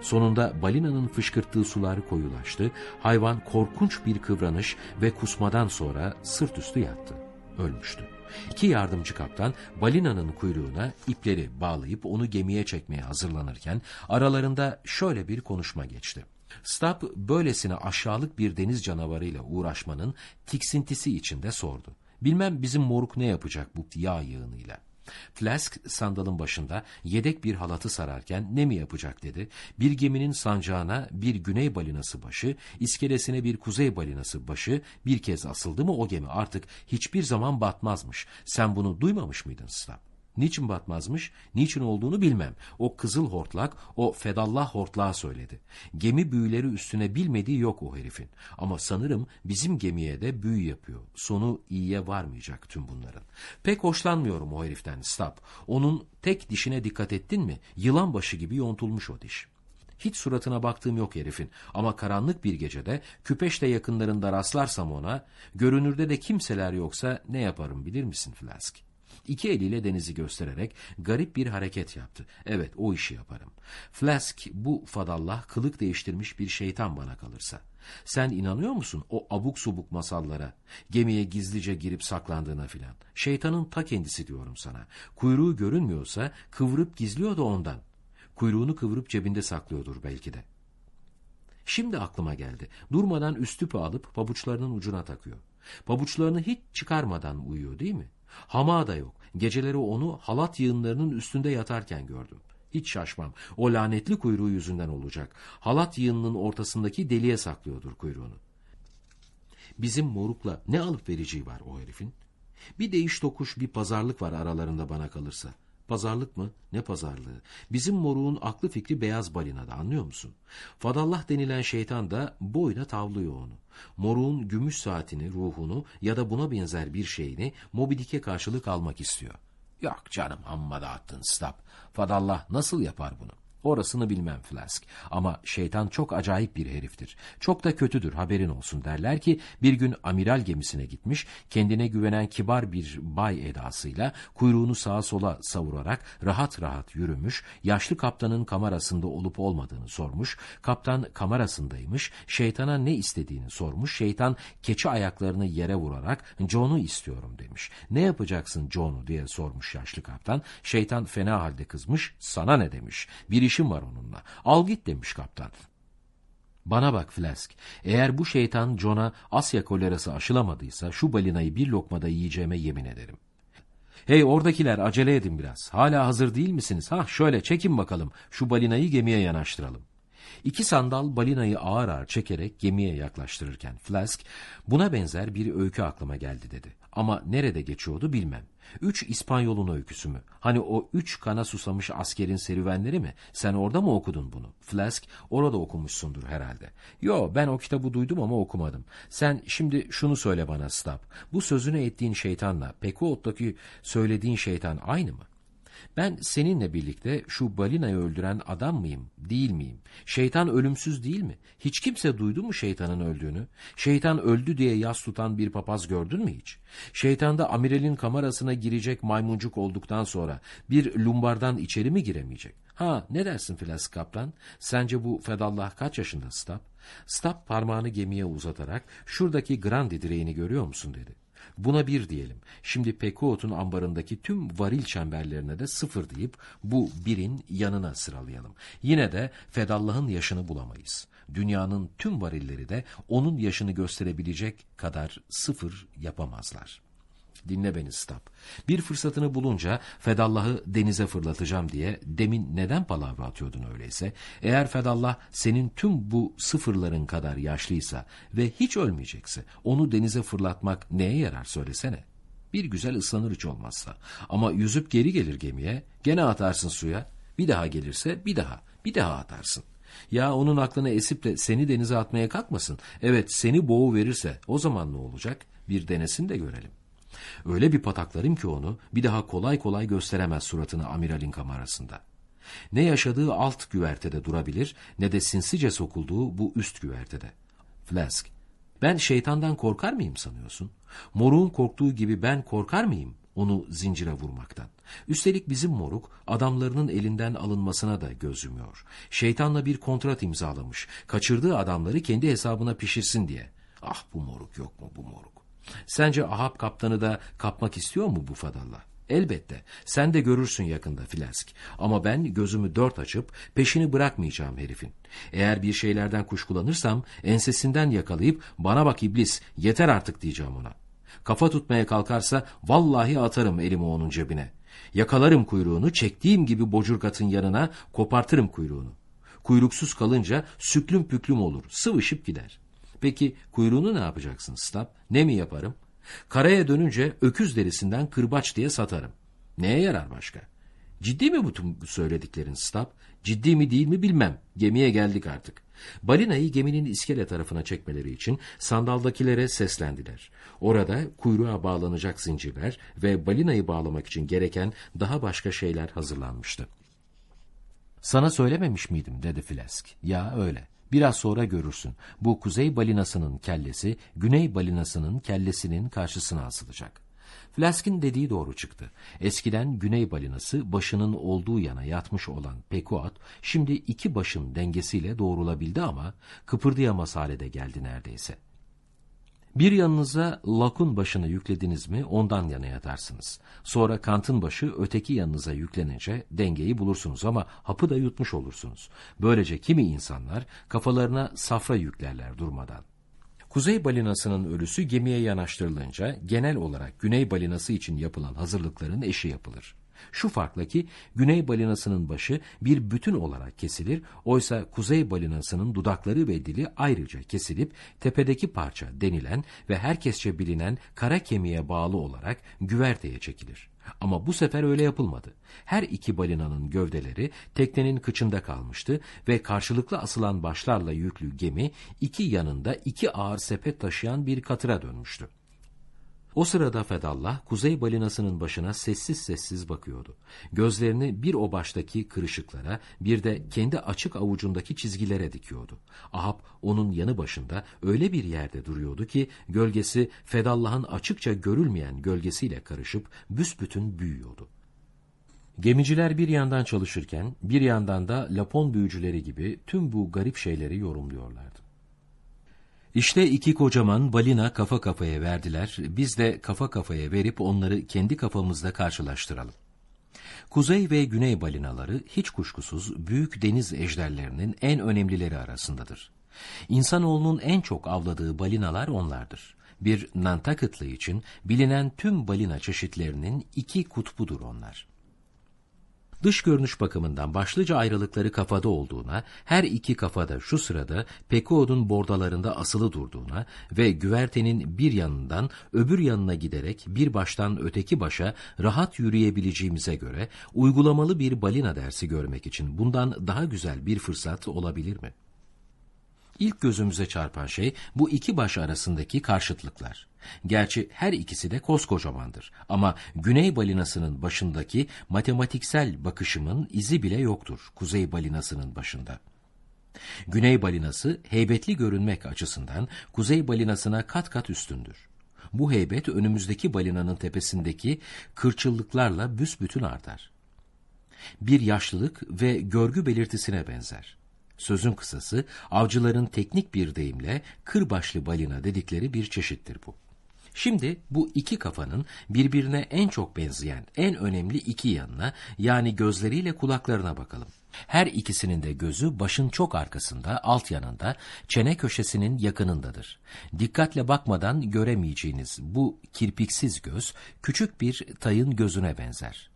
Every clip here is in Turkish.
Sonunda balinanın fışkırttığı sular koyulaştı, hayvan korkunç bir kıvranış ve kusmadan sonra sırt üstü yattı. Ölmüştü. İki yardımcı kaptan balinanın kuyruğuna ipleri bağlayıp onu gemiye çekmeye hazırlanırken aralarında şöyle bir konuşma geçti. Stab böylesine aşağılık bir deniz canavarıyla uğraşmanın tiksintisi içinde sordu. Bilmem bizim moruk ne yapacak bu yağ yığınıyla. Flask sandalın başında yedek bir halatı sararken ne mi yapacak dedi. Bir geminin sancağına bir güney balinası başı, iskelesine bir kuzey balinası başı bir kez asıldı mı o gemi artık hiçbir zaman batmazmış. Sen bunu duymamış mıydın Stab? Niçin batmazmış, niçin olduğunu bilmem. O kızıl hortlak, o fedallah hortlağı söyledi. Gemi büyüleri üstüne bilmediği yok o herifin. Ama sanırım bizim gemiye de büyü yapıyor. Sonu iyiye varmayacak tüm bunların. Pek hoşlanmıyorum o heriften Stab. Onun tek dişine dikkat ettin mi? Yılan başı gibi yontulmuş o diş. Hiç suratına baktığım yok herifin ama karanlık bir gecede küpeşte yakınlarında rastlarsam ona, görünürde de kimseler yoksa ne yaparım bilir misin Flask? İki eliyle denizi göstererek garip bir hareket yaptı. Evet o işi yaparım. Flask bu fadallah kılık değiştirmiş bir şeytan bana kalırsa. Sen inanıyor musun o abuk subuk masallara? Gemiye gizlice girip saklandığına filan. Şeytanın ta kendisi diyorum sana. Kuyruğu görünmüyorsa kıvırıp gizliyor da ondan. Kuyruğunu kıvırıp cebinde saklıyordur belki de. Şimdi aklıma geldi. Durmadan üstüpü alıp pabuçlarının ucuna takıyor. Pabuçlarını hiç çıkarmadan uyuyor değil mi? Hama da yok. Geceleri onu halat yığınlarının üstünde yatarken gördüm. Hiç şaşmam. O lanetli kuyruğu yüzünden olacak. Halat yığınının ortasındaki deliğe saklıyordur kuyruğunu. Bizim morukla ne alıp vereceği var o herifin? Bir değiş tokuş bir pazarlık var aralarında bana kalırsa. Pazarlık mı? Ne pazarlığı? Bizim moruğun aklı fikri beyaz balinada anlıyor musun? Fadallah denilen şeytan da boyuna tavlıyor onu. Moruğun gümüş saatini, ruhunu ya da buna benzer bir şeyini Mobidik'e karşılık almak istiyor. Yok canım amma dağıttın Stab. Fadallah nasıl yapar bunu? Orasını bilmem Flask. Ama şeytan çok acayip bir heriftir. Çok da kötüdür haberin olsun derler ki bir gün amiral gemisine gitmiş, kendine güvenen kibar bir bay edasıyla kuyruğunu sağa sola savurarak rahat rahat yürümüş, yaşlı kaptanın kamerasında olup olmadığını sormuş, kaptan kamerasındaymış, şeytana ne istediğini sormuş, şeytan keçi ayaklarını yere vurarak John'u istiyorum demiş. Ne yapacaksın John'u diye sormuş yaşlı kaptan, şeytan fena halde kızmış, sana ne demiş, bir işim var onunla. Al git demiş kaptan. Bana bak Flask, eğer bu şeytan John'a Asya kolerası aşılamadıysa şu balinayı bir lokmada yiyeceğime yemin ederim. Hey oradakiler acele edin biraz. Hala hazır değil misiniz? Ha şöyle çekin bakalım. Şu balinayı gemiye yanaştıralım. İki sandal balinayı ağır ağır çekerek gemiye yaklaştırırken Flask, buna benzer bir öykü aklıma geldi dedi. Ama nerede geçiyordu bilmem. Üç İspanyol'un öyküsü mü? Hani o üç kana susamış askerin serüvenleri mi? Sen orada mı okudun bunu? Flask, orada okumuşsundur herhalde. Yo, ben o kitabı duydum ama okumadım. Sen şimdi şunu söyle bana Stab. Bu sözünü ettiğin şeytanla Pekuot'taki söylediğin şeytan aynı mı? Ben seninle birlikte şu balinayı öldüren adam mıyım, değil miyim? Şeytan ölümsüz değil mi? Hiç kimse duydu mu şeytanın öldüğünü? Şeytan öldü diye yas tutan bir papaz gördün mü hiç? Şeytan da amiralin kamerasına girecek maymuncuk olduktan sonra bir lumbardan içeri mi giremeyecek? Ha ne dersin Filas Kaplan? Sence bu Fedallah kaç yaşında Stab? Stab parmağını gemiye uzatarak şuradaki grandi direğini görüyor musun dedi. Buna bir diyelim. Şimdi Pekuot'un ambarındaki tüm varil çemberlerine de sıfır deyip bu birin yanına sıralayalım. Yine de Fedallah'ın yaşını bulamayız. Dünyanın tüm varilleri de onun yaşını gösterebilecek kadar sıfır yapamazlar. Dinle beni Stab. Bir fırsatını bulunca Fedallah'ı denize fırlatacağım diye demin neden palavra atıyordun öyleyse? Eğer Fedallah senin tüm bu sıfırların kadar yaşlıysa ve hiç ölmeyecekse onu denize fırlatmak neye yarar söylesene. Bir güzel ıslanır hiç olmazsa. Ama yüzüp geri gelir gemiye gene atarsın suya. Bir daha gelirse bir daha bir daha atarsın. Ya onun aklına esip de seni denize atmaya kalkmasın. Evet seni boğu verirse o zaman ne olacak? Bir denesin de görelim. Öyle bir pataklarım ki onu bir daha kolay kolay gösteremez suratını amiralin kamerasında. Ne yaşadığı alt güvertede durabilir ne de sinsice sokulduğu bu üst güvertede. Flask, ben şeytandan korkar mıyım sanıyorsun? Moruğun korktuğu gibi ben korkar mıyım? onu zincire vurmaktan. Üstelik bizim moruk adamlarının elinden alınmasına da göz yumuyor. Şeytanla bir kontrat imzalamış. Kaçırdığı adamları kendi hesabına pişirsin diye. Ah bu moruk yok mu bu moruk? Sence Ahab kaptanı da kapmak istiyor mu bu fadalla? Elbette. Sen de görürsün yakında Flask. Ama ben gözümü dört açıp peşini bırakmayacağım herifin. Eğer bir şeylerden kuşkulanırsam ensesinden yakalayıp bana bak iblis yeter artık diyeceğim ona. Kafa tutmaya kalkarsa vallahi atarım elimi onun cebine. Yakalarım kuyruğunu çektiğim gibi bocurgatın yanına kopartırım kuyruğunu. Kuyruksuz kalınca süklüm püklüm olur sıvışıp gider. Peki kuyruğunu ne yapacaksın Stab? Ne mi yaparım? Karaya dönünce öküz derisinden kırbaç diye satarım. Neye yarar başka? Ciddi mi bu söylediklerin Stab? Ciddi mi değil mi bilmem. Gemiye geldik artık. Balinayı geminin iskele tarafına çekmeleri için sandaldakilere seslendiler. Orada kuyruğa bağlanacak zincirler ve balinayı bağlamak için gereken daha başka şeyler hazırlanmıştı. Sana söylememiş miydim dedi Flask. Ya öyle. Biraz sonra görürsün. Bu kuzey balinasının kellesi, güney balinasının kellesinin karşısına asılacak. Flask'in dediği doğru çıktı. Eskiden güney balinası başının olduğu yana yatmış olan Pekuat, şimdi iki başın dengesiyle doğrulabildi ama kıpırdayamaz hale de geldi neredeyse. Bir yanınıza lakun başını yüklediniz mi ondan yana yatarsınız. Sonra kantın başı öteki yanınıza yüklenince dengeyi bulursunuz ama hapı da yutmuş olursunuz. Böylece kimi insanlar kafalarına safra yüklerler durmadan. Kuzey balinasının ölüsü gemiye yanaştırılınca genel olarak güney balinası için yapılan hazırlıkların eşi yapılır. Şu farkla ki güney balinasının başı bir bütün olarak kesilir, oysa kuzey balinasının dudakları ve dili ayrıca kesilip tepedeki parça denilen ve herkesçe bilinen kara kemiğe bağlı olarak güverteye çekilir. Ama bu sefer öyle yapılmadı. Her iki balinanın gövdeleri teknenin kıçında kalmıştı ve karşılıklı asılan başlarla yüklü gemi iki yanında iki ağır sepet taşıyan bir katıra dönmüştü. O sırada Fedallah kuzey balinasının başına sessiz sessiz bakıyordu. Gözlerini bir o baştaki kırışıklara bir de kendi açık avucundaki çizgilere dikiyordu. Ahab onun yanı başında öyle bir yerde duruyordu ki gölgesi Fedallah'ın açıkça görülmeyen gölgesiyle karışıp büsbütün büyüyordu. Gemiciler bir yandan çalışırken bir yandan da Lapon büyücüleri gibi tüm bu garip şeyleri yorumluyorlardı. İşte iki kocaman balina kafa kafaya verdiler, biz de kafa kafaya verip onları kendi kafamızda karşılaştıralım. Kuzey ve güney balinaları hiç kuşkusuz büyük deniz ejderlerinin en önemlileri arasındadır. İnsanoğlunun en çok avladığı balinalar onlardır. Bir Nantucket'lı için bilinen tüm balina çeşitlerinin iki kutbudur onlar. Dış görünüş bakımından başlıca ayrılıkları kafada olduğuna, her iki kafada şu sırada Pekuod'un bordalarında asılı durduğuna ve güvertenin bir yanından öbür yanına giderek bir baştan öteki başa rahat yürüyebileceğimize göre uygulamalı bir balina dersi görmek için bundan daha güzel bir fırsat olabilir mi? İlk gözümüze çarpan şey bu iki baş arasındaki karşıtlıklar. Gerçi her ikisi de koskocamandır ama güney balinasının başındaki matematiksel bakışımın izi bile yoktur kuzey balinasının başında. Güney balinası heybetli görünmek açısından kuzey balinasına kat kat üstündür. Bu heybet önümüzdeki balinanın tepesindeki kırçıllıklarla büsbütün artar. Bir yaşlılık ve görgü belirtisine benzer. Sözün kısası avcıların teknik bir deyimle kırbaşlı balina dedikleri bir çeşittir bu. Şimdi bu iki kafanın birbirine en çok benzeyen en önemli iki yanına yani gözleriyle kulaklarına bakalım. Her ikisinin de gözü başın çok arkasında, alt yanında, çene köşesinin yakınındadır. Dikkatle bakmadan göremeyeceğiniz bu kirpiksiz göz küçük bir tayın gözüne benzer.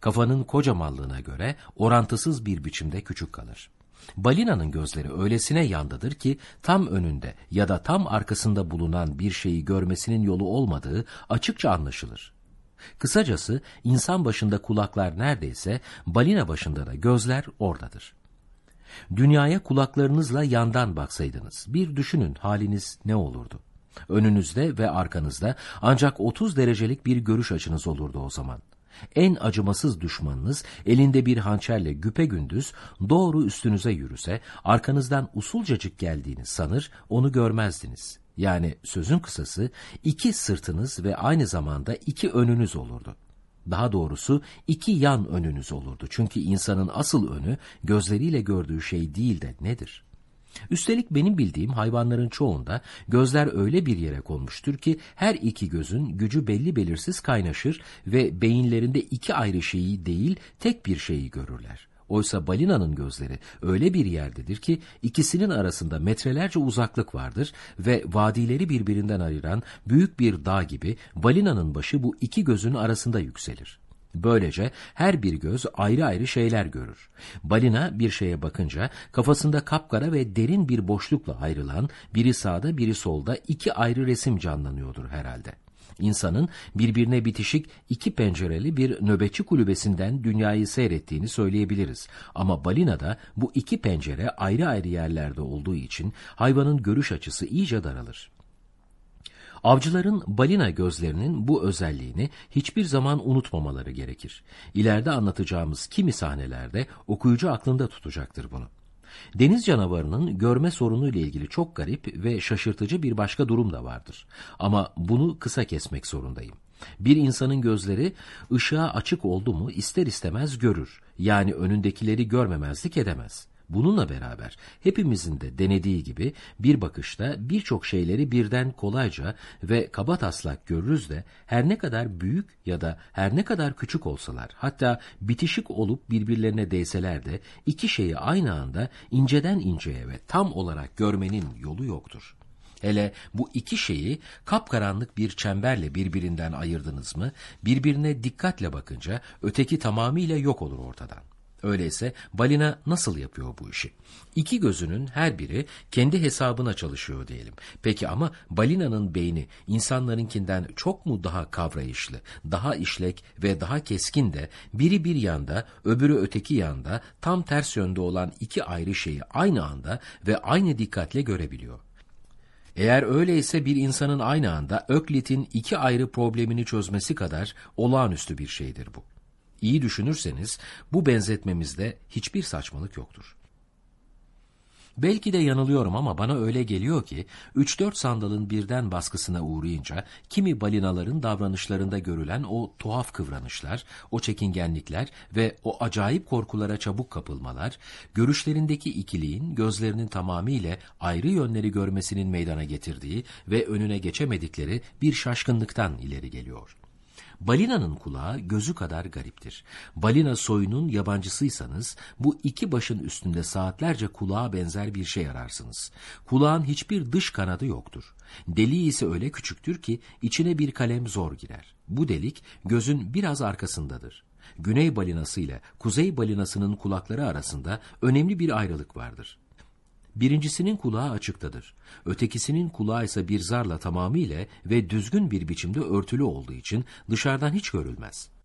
Kafanın kocamallığına göre orantısız bir biçimde küçük kalır. Balinanın gözleri öylesine yandadır ki tam önünde ya da tam arkasında bulunan bir şeyi görmesinin yolu olmadığı açıkça anlaşılır. Kısacası insan başında kulaklar neredeyse balina başında da gözler oradadır. Dünyaya kulaklarınızla yandan baksaydınız bir düşünün haliniz ne olurdu? Önünüzde ve arkanızda ancak 30 derecelik bir görüş açınız olurdu o zaman. En acımasız düşmanınız elinde bir hançerle güpe gündüz doğru üstünüze yürüse arkanızdan usulcacık geldiğini sanır onu görmezdiniz. Yani sözün kısası iki sırtınız ve aynı zamanda iki önünüz olurdu. Daha doğrusu iki yan önünüz olurdu. Çünkü insanın asıl önü gözleriyle gördüğü şey değil de nedir? Üstelik benim bildiğim hayvanların çoğunda gözler öyle bir yere konmuştur ki her iki gözün gücü belli belirsiz kaynaşır ve beyinlerinde iki ayrı şeyi değil tek bir şeyi görürler. Oysa balinanın gözleri öyle bir yerdedir ki ikisinin arasında metrelerce uzaklık vardır ve vadileri birbirinden ayıran büyük bir dağ gibi balinanın başı bu iki gözün arasında yükselir. Böylece her bir göz ayrı ayrı şeyler görür. Balina bir şeye bakınca kafasında kapkara ve derin bir boşlukla ayrılan biri sağda biri solda iki ayrı resim canlanıyordur herhalde. İnsanın birbirine bitişik iki pencereli bir nöbetçi kulübesinden dünyayı seyrettiğini söyleyebiliriz. Ama balinada bu iki pencere ayrı ayrı yerlerde olduğu için hayvanın görüş açısı iyice daralır. Avcıların balina gözlerinin bu özelliğini hiçbir zaman unutmamaları gerekir. İleride anlatacağımız kimi sahnelerde okuyucu aklında tutacaktır bunu. Deniz canavarının görme sorunu ile ilgili çok garip ve şaşırtıcı bir başka durum da vardır. Ama bunu kısa kesmek zorundayım. Bir insanın gözleri ışığa açık oldu mu ister istemez görür. Yani önündekileri görmemezlik edemez. Bununla beraber hepimizin de denediği gibi bir bakışta birçok şeyleri birden kolayca ve kaba taslak görürüz de her ne kadar büyük ya da her ne kadar küçük olsalar hatta bitişik olup birbirlerine değseler de iki şeyi aynı anda inceden inceye ve tam olarak görmenin yolu yoktur. Hele bu iki şeyi kapkaranlık bir çemberle birbirinden ayırdınız mı, birbirine dikkatle bakınca öteki tamamıyla yok olur ortadan. Öyleyse balina nasıl yapıyor bu işi? İki gözünün her biri kendi hesabına çalışıyor diyelim. Peki ama balinanın beyni insanlarınkinden çok mu daha kavrayışlı, daha işlek ve daha keskin de biri bir yanda öbürü öteki yanda tam ters yönde olan iki ayrı şeyi aynı anda ve aynı dikkatle görebiliyor. Eğer öyleyse bir insanın aynı anda Öklit'in iki ayrı problemini çözmesi kadar olağanüstü bir şeydir bu. İyi düşünürseniz bu benzetmemizde hiçbir saçmalık yoktur. Belki de yanılıyorum ama bana öyle geliyor ki 3-4 sandalın birden baskısına uğrayınca kimi balinaların davranışlarında görülen o tuhaf kıvranışlar, o çekingenlikler ve o acayip korkulara çabuk kapılmalar, görüşlerindeki ikiliğin gözlerinin tamamıyla ayrı yönleri görmesinin meydana getirdiği ve önüne geçemedikleri bir şaşkınlıktan ileri geliyor. Balinanın kulağı gözü kadar gariptir. Balina soyunun yabancısıysanız bu iki başın üstünde saatlerce kulağa benzer bir şey ararsınız. Kulağın hiçbir dış kanadı yoktur. Deliği ise öyle küçüktür ki içine bir kalem zor girer. Bu delik gözün biraz arkasındadır. Güney balinası ile kuzey balinasının kulakları arasında önemli bir ayrılık vardır. Birincisinin kulağı açıktadır. Ötekisinin kulağı ise bir zarla tamamıyla ve düzgün bir biçimde örtülü olduğu için dışarıdan hiç görülmez.